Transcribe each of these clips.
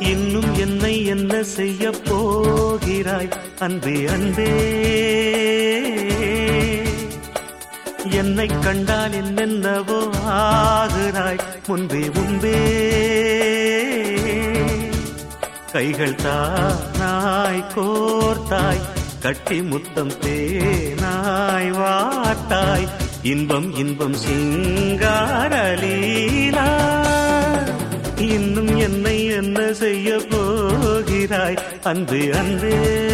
இன்னும் என்னை என்ன செய்ய போகிறாய்? அன்பே அன்பே. என்னை கண்டால் என்னென்னவோ ஆகிறாய்? முன்பே முன்பே. கைகள் தானாய் கோர்த்தாய் கட்டி முத்தம் தேனாய் வாட்டாய் இன்பம் இன்பம் சிங்காரலீலா இன்னும் என்னை என்ன செய்ய போகிறாய்? அன்பு அன்பே.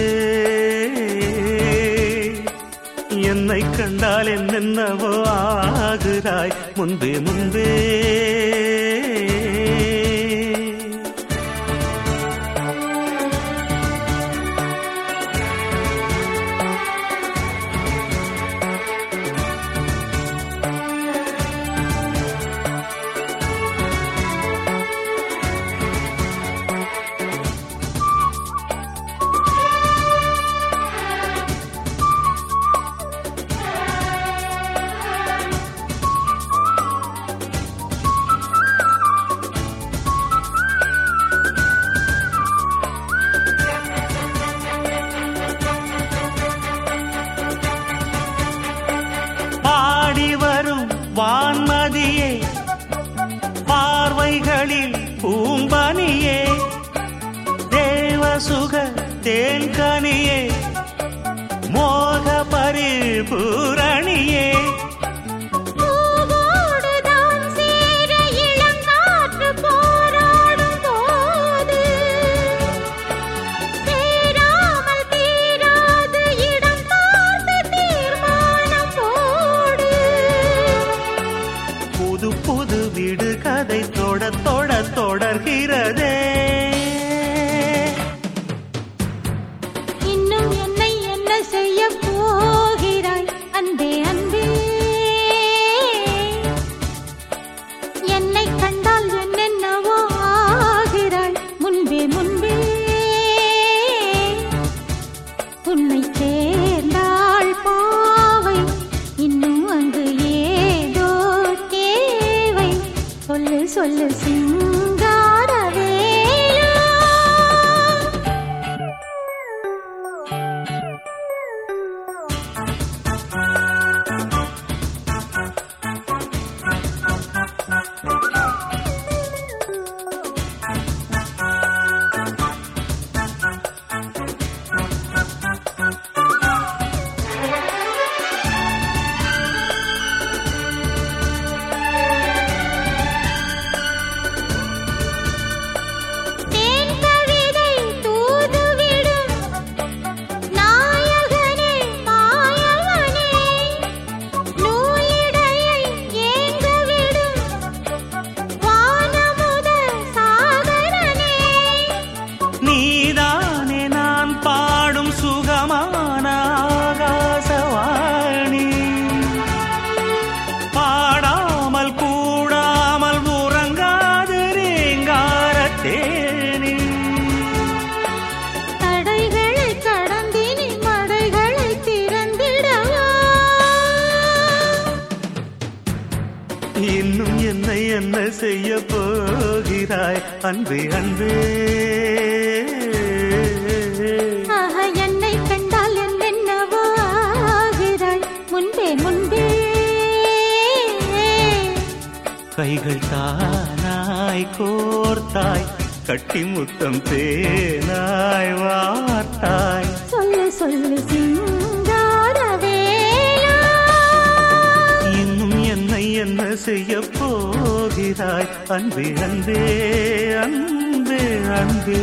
என்னை கண்டால் என்னென்னவோ ஆகிறாய் முன்பே முன்பே. வான்மதியே பார்வைகளில் பூம்பனியே தேவசுக தேன்கனியே என்னை அன்பே அன்பே. என்னை கண்டால் என்னென்னவோ ஆகிறாய் முன்பே முன்பே. கைகள் தானாய் கோர்த்தாய் கட்டி முத்தம் தேனாய் வார்த்தாய். சொல்லு சொல்லு சிங்காரவேலா இன்னும் என்னை என்ன செய்ய போகிறாய்? அன்பே அன்பே அன்பே அன்பே.